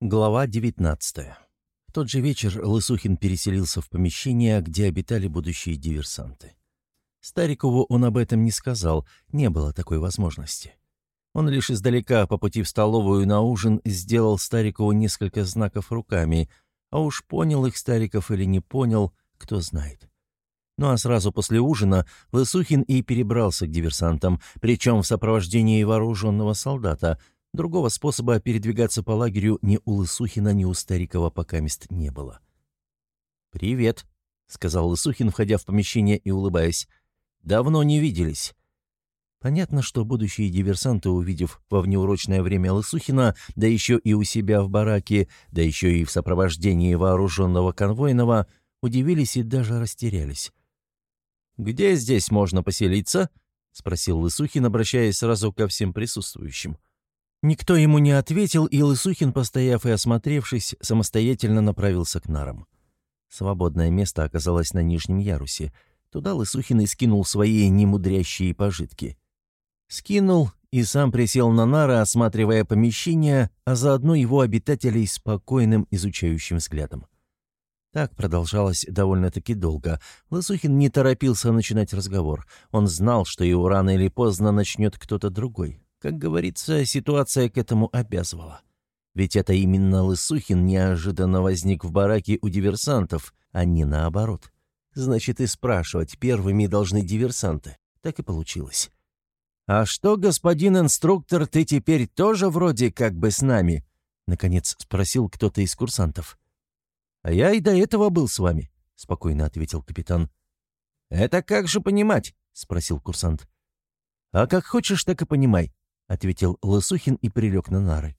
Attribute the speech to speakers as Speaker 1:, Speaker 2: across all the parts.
Speaker 1: Глава 19. В тот же вечер Лысухин переселился в помещение, где обитали будущие диверсанты. Старикову он об этом не сказал, не было такой возможности. Он лишь издалека по пути в столовую на ужин сделал Старикову несколько знаков руками, а уж понял их Стариков или не понял, кто знает. Ну а сразу после ужина Лысухин и перебрался к диверсантам, причем в сопровождении вооруженного солдата – Другого способа передвигаться по лагерю ни у Лысухина, ни у Старикова пока мест не было. «Привет», — сказал Лысухин, входя в помещение и улыбаясь. «Давно не виделись». Понятно, что будущие диверсанты, увидев во внеурочное время Лысухина, да еще и у себя в бараке, да еще и в сопровождении вооруженного конвойного, удивились и даже растерялись. «Где здесь можно поселиться?» — спросил Лысухин, обращаясь сразу ко всем присутствующим. — Никто ему не ответил, и Лысухин, постояв и осмотревшись, самостоятельно направился к нарам. Свободное место оказалось на нижнем ярусе. Туда Лысухин и скинул свои немудрящие пожитки. Скинул и сам присел на нары, осматривая помещение, а заодно его обитателей спокойным изучающим взглядом. Так продолжалось довольно-таки долго. Лысухин не торопился начинать разговор. Он знал, что его рано или поздно начнет кто-то другой. Как говорится, ситуация к этому обязывала. Ведь это именно Лысухин неожиданно возник в бараке у диверсантов, а не наоборот. Значит, и спрашивать первыми должны диверсанты. Так и получилось. «А что, господин инструктор, ты теперь тоже вроде как бы с нами?» — наконец спросил кто-то из курсантов. «А я и до этого был с вами», — спокойно ответил капитан. «Это как же понимать?» — спросил курсант. «А как хочешь, так и понимай. — ответил Лысухин и прилег на нары.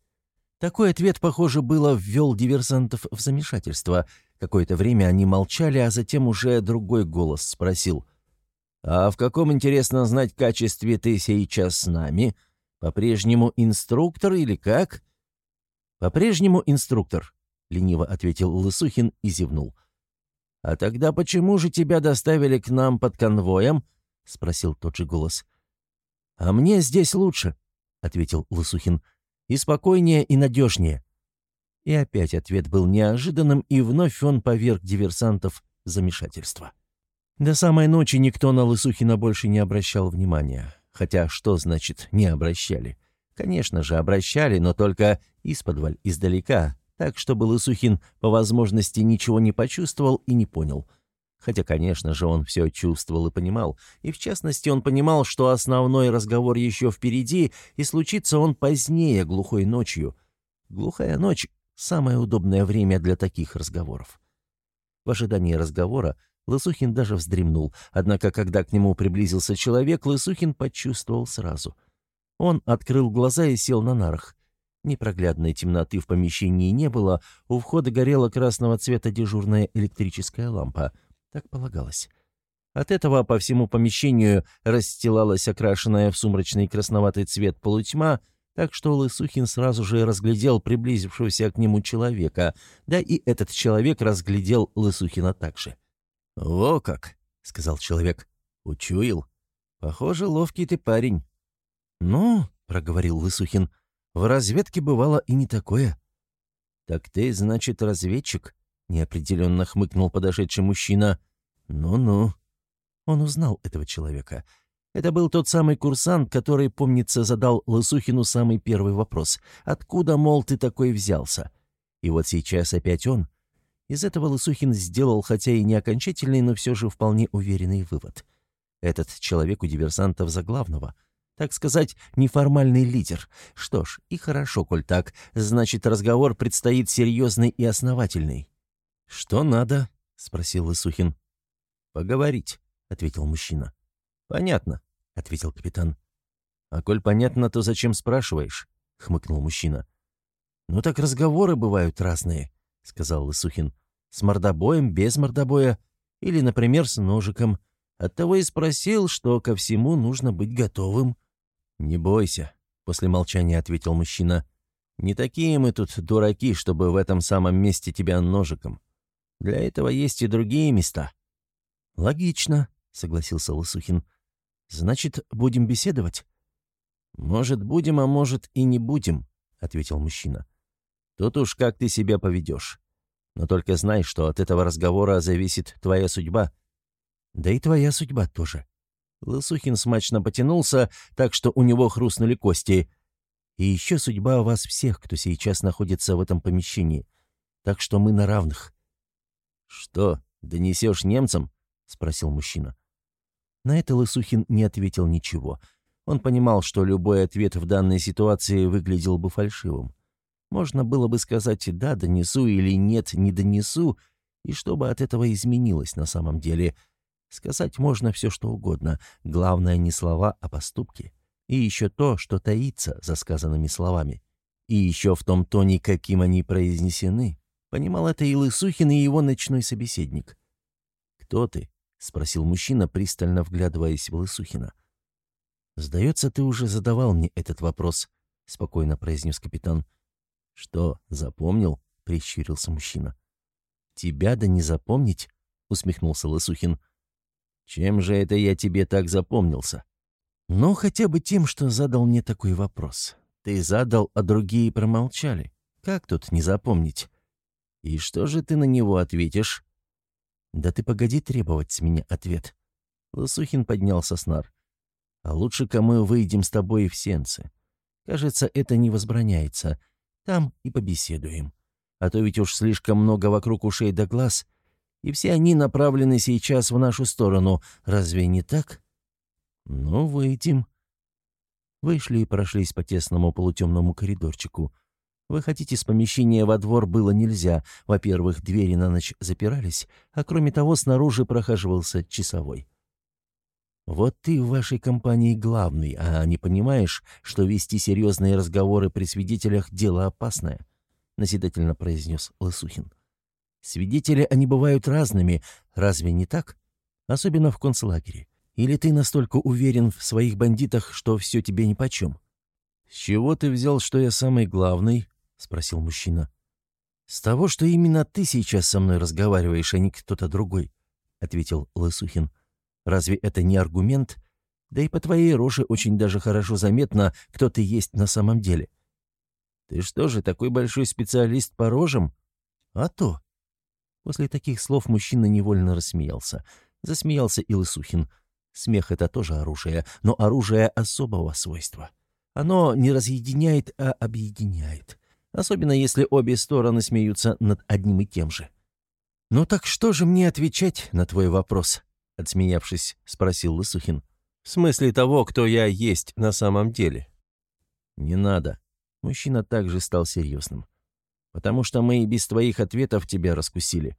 Speaker 1: Такой ответ, похоже, было ввел диверсантов в замешательство. Какое-то время они молчали, а затем уже другой голос спросил. «А в каком, интересно знать, качестве ты сейчас с нами? По-прежнему инструктор или как?» «По-прежнему инструктор», — лениво ответил Лысухин и зевнул. «А тогда почему же тебя доставили к нам под конвоем?» — спросил тот же голос. «А мне здесь лучше», ответил Лысухин. «И спокойнее, и надежнее». И опять ответ был неожиданным, и вновь он поверг диверсантов замешательство. До самой ночи никто на Лысухина больше не обращал внимания. Хотя что значит «не обращали»? Конечно же, обращали, но только из-под издалека, так, чтобы Лысухин по возможности ничего не почувствовал и не понял – Хотя, конечно же, он все чувствовал и понимал. И, в частности, он понимал, что основной разговор еще впереди, и случится он позднее, глухой ночью. Глухая ночь — самое удобное время для таких разговоров. В ожидании разговора Лысухин даже вздремнул, однако, когда к нему приблизился человек, Лысухин почувствовал сразу. Он открыл глаза и сел на нарах. Непроглядной темноты в помещении не было, у входа горела красного цвета дежурная электрическая лампа — так полагалось. От этого по всему помещению расстилалась окрашенная в сумрачный красноватый цвет полутьма, так что Лысухин сразу же разглядел приблизившегося к нему человека, да и этот человек разглядел Лысухина также. «Во как!» — сказал человек. «Учуял. Похоже, ловкий ты парень». «Ну», — проговорил Лысухин, — «в разведке бывало и не такое». «Так ты, значит, разведчик?» — неопределенно хмыкнул подошедший мужчина. «Ну-ну». Он узнал этого человека. Это был тот самый курсант, который, помнится, задал Лысухину самый первый вопрос. «Откуда, мол, ты такой взялся?» И вот сейчас опять он. Из этого Лысухин сделал, хотя и не окончательный, но все же вполне уверенный вывод. Этот человек у диверсантов за главного. Так сказать, неформальный лидер. Что ж, и хорошо, коль так. Значит, разговор предстоит серьезный и основательный. «Что надо?» — спросил Исухин. «Поговорить», — ответил мужчина. «Понятно», — ответил капитан. «А коль понятно, то зачем спрашиваешь?» — хмыкнул мужчина. «Ну так разговоры бывают разные», — сказал Лысухин. «С мордобоем, без мордобоя, или, например, с ножиком. Оттого и спросил, что ко всему нужно быть готовым». «Не бойся», — после молчания ответил мужчина. «Не такие мы тут дураки, чтобы в этом самом месте тебя ножиком. Для этого есть и другие места». «Логично», — согласился Лысухин. «Значит, будем беседовать?» «Может, будем, а может и не будем», — ответил мужчина. Тут уж как ты себя поведешь. Но только знай, что от этого разговора зависит твоя судьба. Да и твоя судьба тоже. Лысухин смачно потянулся, так что у него хрустнули кости. И еще судьба вас всех, кто сейчас находится в этом помещении. Так что мы на равных. «Что, донесешь немцам?» — спросил мужчина. На это Лысухин не ответил ничего. Он понимал, что любой ответ в данной ситуации выглядел бы фальшивым. Можно было бы сказать «да, донесу» или «нет, не донесу», и что бы от этого изменилось на самом деле. Сказать можно все, что угодно. Главное не слова, а поступки. И еще то, что таится за сказанными словами. И еще в том тоне, каким они произнесены. Понимал это и Лысухин, и его ночной собеседник. «Кто ты?» — спросил мужчина, пристально вглядываясь в Лысухина. «Сдается, ты уже задавал мне этот вопрос», — спокойно произнес капитан. «Что, запомнил?» — прищурился мужчина. «Тебя да не запомнить?» — усмехнулся Лысухин. «Чем же это я тебе так запомнился?» «Ну, хотя бы тем, что задал мне такой вопрос. Ты задал, а другие промолчали. Как тут не запомнить?» «И что же ты на него ответишь?» «Да ты погоди требовать с меня ответ». Лысухин поднялся с нар. «А лучше-ка мы выйдем с тобой в сенцы. Кажется, это не возбраняется. Там и побеседуем. А то ведь уж слишком много вокруг ушей да глаз, и все они направлены сейчас в нашу сторону. Разве не так? Ну, выйдем. Вышли и прошлись по тесному полутемному коридорчику. Выходить из помещения во двор было нельзя. Во-первых, двери на ночь запирались, а кроме того, снаружи прохаживался часовой. Вот ты в вашей компании главный, а не понимаешь, что вести серьезные разговоры при свидетелях – дело опасное», – назидательно произнес Лысухин. «Свидетели, они бывают разными, разве не так? Особенно в концлагере. Или ты настолько уверен в своих бандитах, что все тебе нипочем?» «С чего ты взял, что я самый главный?» — спросил мужчина. «С того, что именно ты сейчас со мной разговариваешь, а не кто-то другой», — ответил Лысухин. Разве это не аргумент? Да и по твоей роже очень даже хорошо заметно, кто ты есть на самом деле. Ты что же, такой большой специалист по рожам? А то. После таких слов мужчина невольно рассмеялся. Засмеялся и Лысухин. Смех — это тоже оружие, но оружие особого свойства. Оно не разъединяет, а объединяет. Особенно если обе стороны смеются над одним и тем же. «Ну так что же мне отвечать на твой вопрос?» — отсмеявшись, спросил Лысухин. «В смысле того, кто я есть на самом деле?» «Не надо». Мужчина также стал серьезным. «Потому что мы и без твоих ответов тебя раскусили».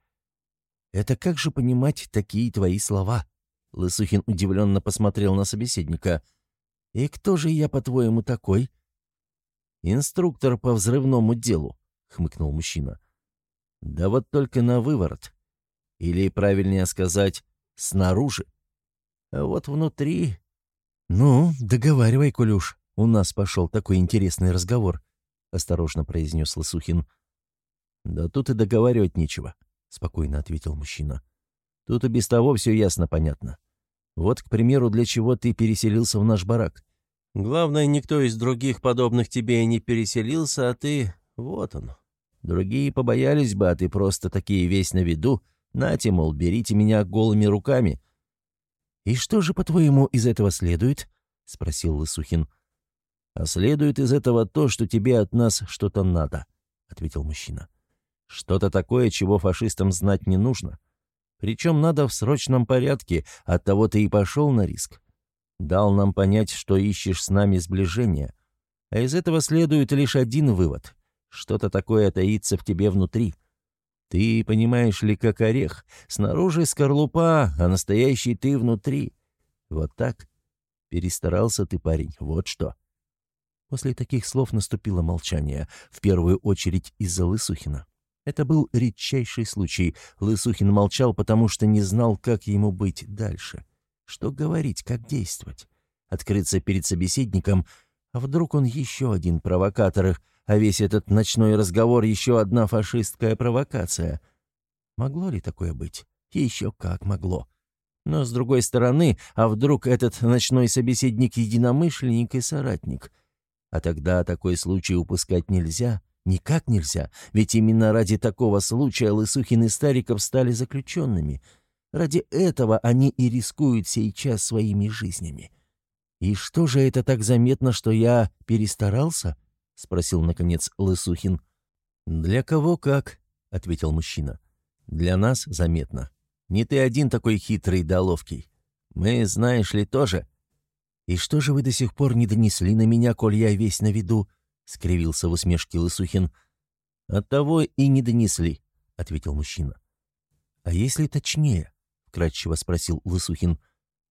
Speaker 1: «Это как же понимать такие твои слова?» Лысухин удивленно посмотрел на собеседника. «И кто же я, по-твоему, такой?» «Инструктор по взрывному делу», — хмыкнул мужчина. «Да вот только на выворот. Или, правильнее сказать, снаружи. А вот внутри... «Ну, договаривай, Колюш, у нас пошел такой интересный разговор», — осторожно произнес Лысухин. «Да тут и договаривать нечего», — спокойно ответил мужчина. «Тут и без того все ясно понятно. Вот, к примеру, для чего ты переселился в наш барак. Главное, никто из других подобных тебе не переселился, а ты... Вот он. Другие побоялись бы, а ты просто такие весь на виду, Нате, мол, берите меня голыми руками». «И что же, по-твоему, из этого следует?» — спросил Лысухин. «А следует из этого то, что тебе от нас что-то надо», — ответил мужчина. «Что-то такое, чего фашистам знать не нужно. Причем надо в срочном порядке, оттого ты и пошел на риск. Дал нам понять, что ищешь с нами сближения. А из этого следует лишь один вывод. Что-то такое таится в тебе внутри. Ты, понимаешь ли, как орех. Снаружи скорлупа, а настоящий ты внутри. Вот так? Перестарался ты, парень, вот что». После таких слов наступило молчание, в первую очередь из-за Лысухина. Это был редчайший случай. Лысухин молчал, потому что не знал, как ему быть дальше. Что говорить, как действовать? Открыться перед собеседником, а вдруг он еще один провокатор, а весь этот ночной разговор еще одна фашистская провокация. Могло ли такое быть? Еще как могло. Но, с другой стороны, а вдруг этот ночной собеседник единомышленник и соратник? А тогда такой случай упускать нельзя, Никак нельзя, ведь именно ради такого случая Лысухин и Стариков стали заключенными. Ради этого они и рискуют сейчас своими жизнями. «И что же это так заметно, что я перестарался?» — спросил, наконец, Лысухин. «Для кого как?» — ответил мужчина. «Для нас заметно. Не ты один такой хитрый да ловкий. Мы, знаешь ли, тоже...» «И что же вы до сих пор не донесли на меня, коль я весь на виду?» — скривился в усмешке Лысухин. «Оттого и не донесли», — ответил мужчина. «А если точнее?» — вкратчиво спросил Лысухин.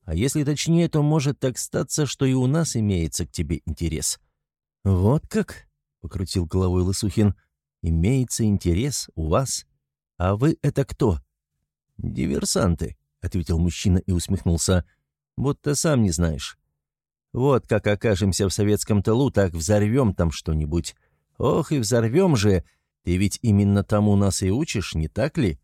Speaker 1: «А если точнее, то может так статься, что и у нас имеется к тебе интерес». «Вот как?» — покрутил головой Лысухин. «Имеется интерес у вас? А вы это кто?» «Диверсанты», — ответил мужчина и усмехнулся. «Будто сам не знаешь. Вот как окажемся в советском тылу, так взорвем там что-нибудь. Ох, и взорвем же! Ты ведь именно тому нас и учишь, не так ли?»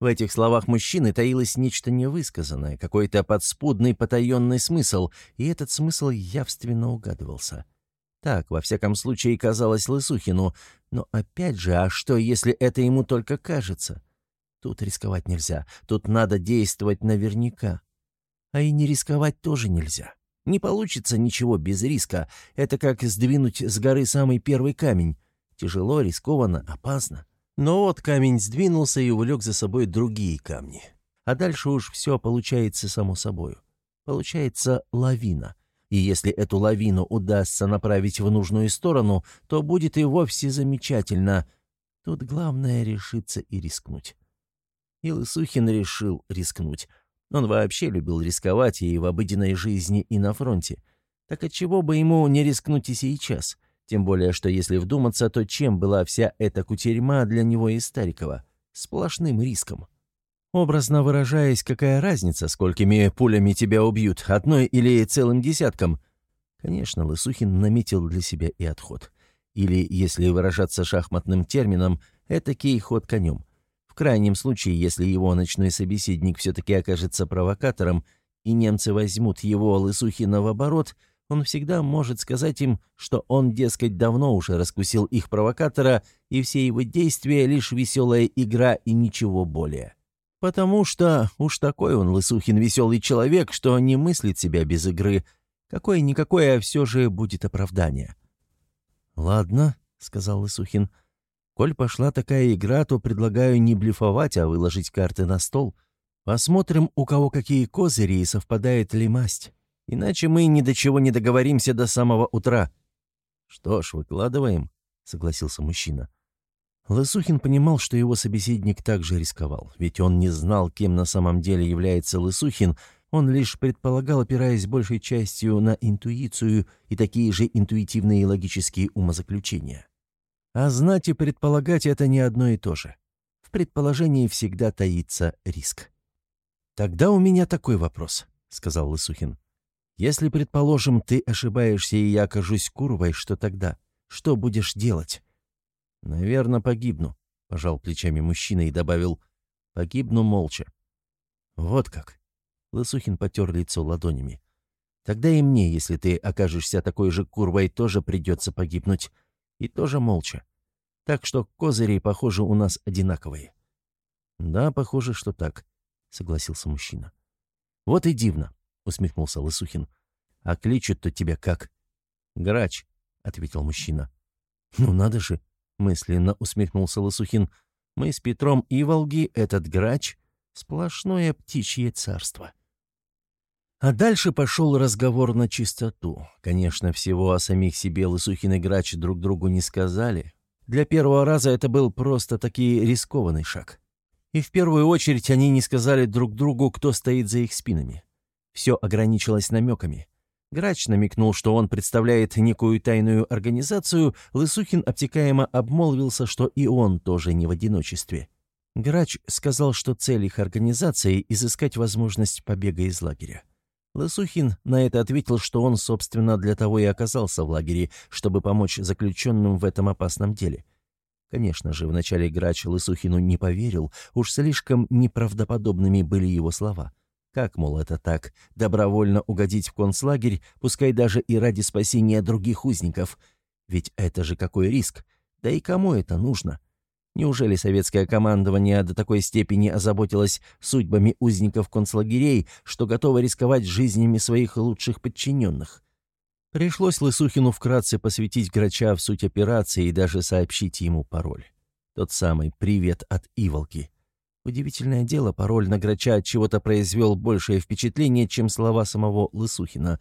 Speaker 1: В этих словах мужчины таилось нечто невысказанное, какой-то подспудный потаенный смысл, и этот смысл явственно угадывался. Так, во всяком случае, казалось Лысухину. Но опять же, а что, если это ему только кажется? Тут рисковать нельзя, тут надо действовать наверняка. А и не рисковать тоже нельзя. Не получится ничего без риска. Это как сдвинуть с горы самый первый камень. Тяжело, рискованно, опасно. Но вот камень сдвинулся и увлек за собой другие камни. А дальше уж все получается само собою. Получается лавина. И если эту лавину удастся направить в нужную сторону, то будет и вовсе замечательно. Тут главное решиться и рискнуть. И Лысухин решил рискнуть. Он вообще любил рисковать и в обыденной жизни, и на фронте. Так отчего бы ему не рискнуть и сейчас? — тем более, что если вдуматься, то чем была вся эта кутерьма для него и Старикова? Сплошным риском. Образно выражаясь, какая разница, сколькими пулями тебя убьют, одной или целым десятком? Конечно, Лысухин наметил для себя и отход. Или, если выражаться шахматным термином, этакий ход конем. В крайнем случае, если его ночной собеседник все-таки окажется провокатором, и немцы возьмут его Лысухина в оборот – он всегда может сказать им, что он, дескать, давно уже раскусил их провокатора, и все его действия — лишь веселая игра и ничего более. Потому что уж такой он, Лысухин, веселый человек, что не мыслит себя без игры. Какое-никакое все же будет оправдание. «Ладно», — сказал Лысухин, — «коль пошла такая игра, то предлагаю не блефовать, а выложить карты на стол. Посмотрим, у кого какие козыри и совпадает ли масть». Иначе мы ни до чего не договоримся до самого утра». «Что ж, выкладываем», — согласился мужчина. Лысухин понимал, что его собеседник также рисковал, ведь он не знал, кем на самом деле является Лысухин, он лишь предполагал, опираясь большей частью на интуицию и такие же интуитивные логические умозаключения. А знать и предполагать — это не одно и то же. В предположении всегда таится риск. «Тогда у меня такой вопрос», — сказал Лысухин. Если, предположим, ты ошибаешься, и я окажусь курвой, что тогда? Что будешь делать?» «Наверное, погибну», — пожал плечами мужчина и добавил, «погибну молча». «Вот как». Лысухин потер лицо ладонями. «Тогда и мне, если ты окажешься такой же курвой, тоже придется погибнуть. И тоже молча. Так что козыри, похоже, у нас одинаковые». «Да, похоже, что так», — согласился мужчина. «Вот и дивно. — усмехнулся Лысухин. «А кличут-то тебя как?» «Грач», — ответил мужчина. «Ну надо же!» — мысленно усмехнулся Лысухин. «Мы с Петром и Волги, этот грач — сплошное птичье царство». А дальше пошел разговор на чистоту. Конечно, всего о самих себе Лысухин и Грач друг другу не сказали. Для первого раза это был просто таки рискованный шаг. И в первую очередь они не сказали друг другу, кто стоит за их спинами. Все ограничилось намеками. Грач намекнул, что он представляет некую тайную организацию, Лысухин обтекаемо обмолвился, что и он тоже не в одиночестве. Грач сказал, что цель их организации — изыскать возможность побега из лагеря. Лысухин на это ответил, что он, собственно, для того и оказался в лагере, чтобы помочь заключенным в этом опасном деле. Конечно же, вначале Грач Лысухину не поверил, уж слишком неправдоподобными были его слова. Как, мол, это так? Добровольно угодить в концлагерь, пускай даже и ради спасения других узников. Ведь это же какой риск? Да и кому это нужно? Неужели советское командование до такой степени озаботилось судьбами узников концлагерей, что готово рисковать жизнями своих лучших подчиненных? Пришлось Лысухину вкратце посвятить Грача в суть операции и даже сообщить ему пароль. Тот самый «Привет от Иволки». Удивительное дело, пароль на Грача от чего-то произвел большее впечатление, чем слова самого Лысухина.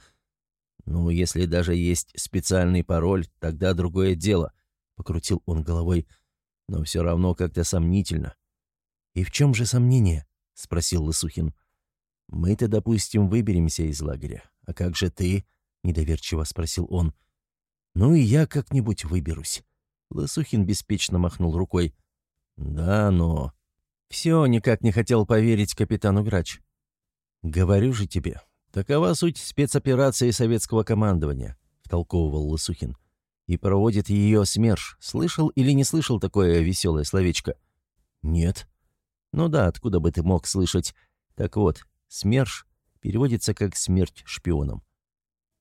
Speaker 1: «Ну, если даже есть специальный пароль, тогда другое дело», — покрутил он головой но все равно как-то сомнительно. «И в чем же сомнение?» — спросил Лысухин. «Мы-то, допустим, выберемся из лагеря. А как же ты?» — недоверчиво спросил он. «Ну и я как-нибудь выберусь». Лысухин беспечно махнул рукой. «Да, но...» Все никак не хотел поверить капитану Грач. «Говорю же тебе, такова суть спецоперации советского командования», — втолковывал Лысухин и проводит ее СМЕРШ. Слышал или не слышал такое веселое словечко? Нет. Ну да, откуда бы ты мог слышать? Так вот, СМЕРШ переводится как «смерть шпионам».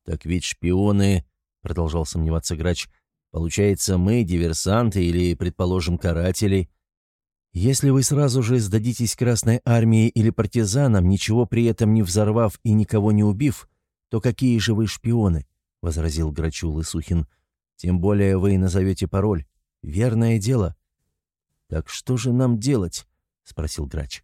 Speaker 1: Так ведь шпионы, продолжал сомневаться Грач, получается, мы диверсанты или, предположим, каратели. Если вы сразу же сдадитесь Красной Армии или партизанам, ничего при этом не взорвав и никого не убив, то какие же вы шпионы? — возразил Грачу Лысухин. Тем более вы назовете пароль. Верное дело». «Так что же нам делать?» — спросил Грач.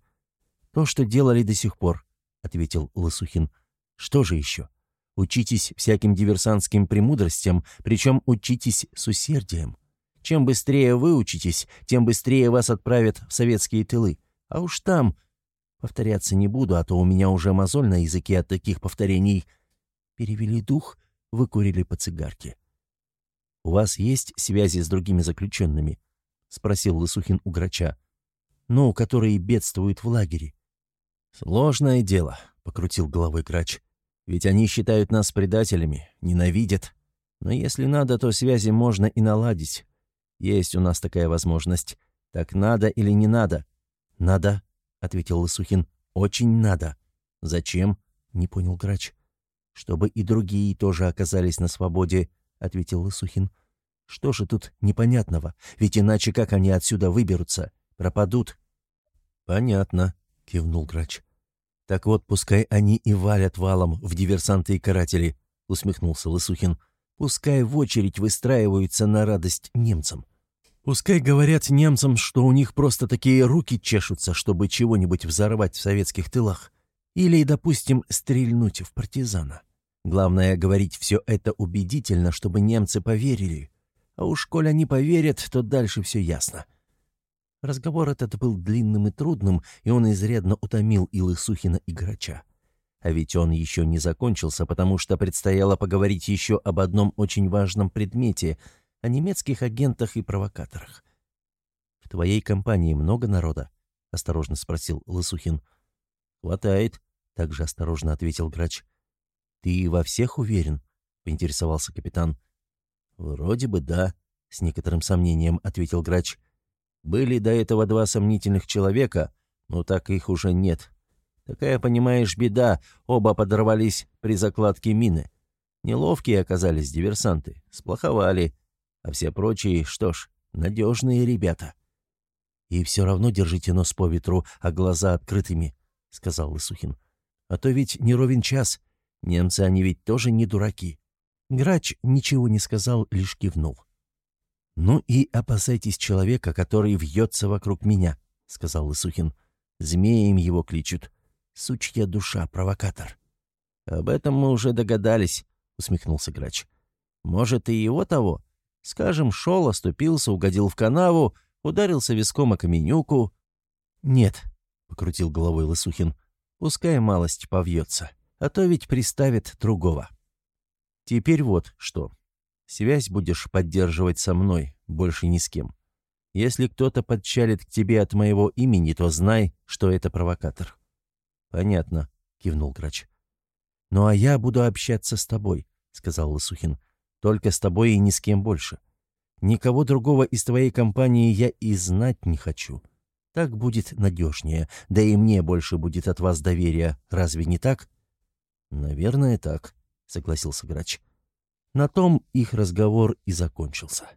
Speaker 1: «То, что делали до сих пор», — ответил Лосухин. «Что же еще? Учитесь всяким диверсантским премудростям, причем учитесь с усердием. Чем быстрее вы учитесь, тем быстрее вас отправят в советские тылы. А уж там... Повторяться не буду, а то у меня уже мозоль на языке от таких повторений. Перевели дух, выкурили по цигарке. «У вас есть связи с другими заключенными?» — спросил Лысухин у грача. «Ну, которые бедствуют в лагере». «Сложное дело», — покрутил головой грач. «Ведь они считают нас предателями, ненавидят. Но если надо, то связи можно и наладить. Есть у нас такая возможность. Так надо или не надо?» «Надо», — ответил Лысухин. «Очень надо». «Зачем?» — не понял грач. «Чтобы и другие тоже оказались на свободе», — ответил Лысухин. «Что же тут непонятного? Ведь иначе как они отсюда выберутся? Пропадут?» «Понятно», — кивнул грач. «Так вот, пускай они и валят валом в диверсанты и каратели», — усмехнулся Лысухин. «Пускай в очередь выстраиваются на радость немцам. Пускай говорят немцам, что у них просто такие руки чешутся, чтобы чего-нибудь взорвать в советских тылах. Или, допустим, стрельнуть в партизана. Главное, говорить все это убедительно, чтобы немцы поверили. А уж коль они поверят, то дальше все ясно. Разговор этот был длинным и трудным, и он изрядно утомил и Лысухина, и Грача. А ведь он еще не закончился, потому что предстояло поговорить еще об одном очень важном предмете — о немецких агентах и провокаторах. «В твоей компании много народа?» — осторожно спросил Лысухин. «Хватает», — также осторожно ответил Грач. «Ты во всех уверен?» — поинтересовался капитан. «Вроде бы да», — с некоторым сомнением ответил грач. «Были до этого два сомнительных человека, но так их уже нет. Такая, понимаешь, беда, оба подорвались при закладке мины. Неловкие оказались диверсанты, сплоховали, а все прочие, что ж, надежные ребята». «И все равно держите нос по ветру, а глаза открытыми», — сказал Лысухин. «А то ведь не ровен час, Немцы, они ведь тоже не дураки. Грач ничего не сказал, лишь кивнул. «Ну и опасайтесь человека, который вьется вокруг меня», — сказал Лысухин. «Змеем его кличут. Сучья душа, провокатор». «Об этом мы уже догадались», — усмехнулся Грач. «Может, и его того? Скажем, шел, оступился, угодил в канаву, ударился виском о каменюку». «Нет», — покрутил головой Лысухин, — «пускай малость повьется» а то ведь приставит другого. Теперь вот что. Связь будешь поддерживать со мной, больше ни с кем. Если кто-то подчалит к тебе от моего имени, то знай, что это провокатор». «Понятно», — кивнул грач. «Ну а я буду общаться с тобой», — сказал Лысухин. «Только с тобой и ни с кем больше. Никого другого из твоей компании я и знать не хочу. Так будет надежнее, да и мне больше будет от вас доверия, разве не так?» «Наверное, так», — согласился грач. На том их разговор и закончился.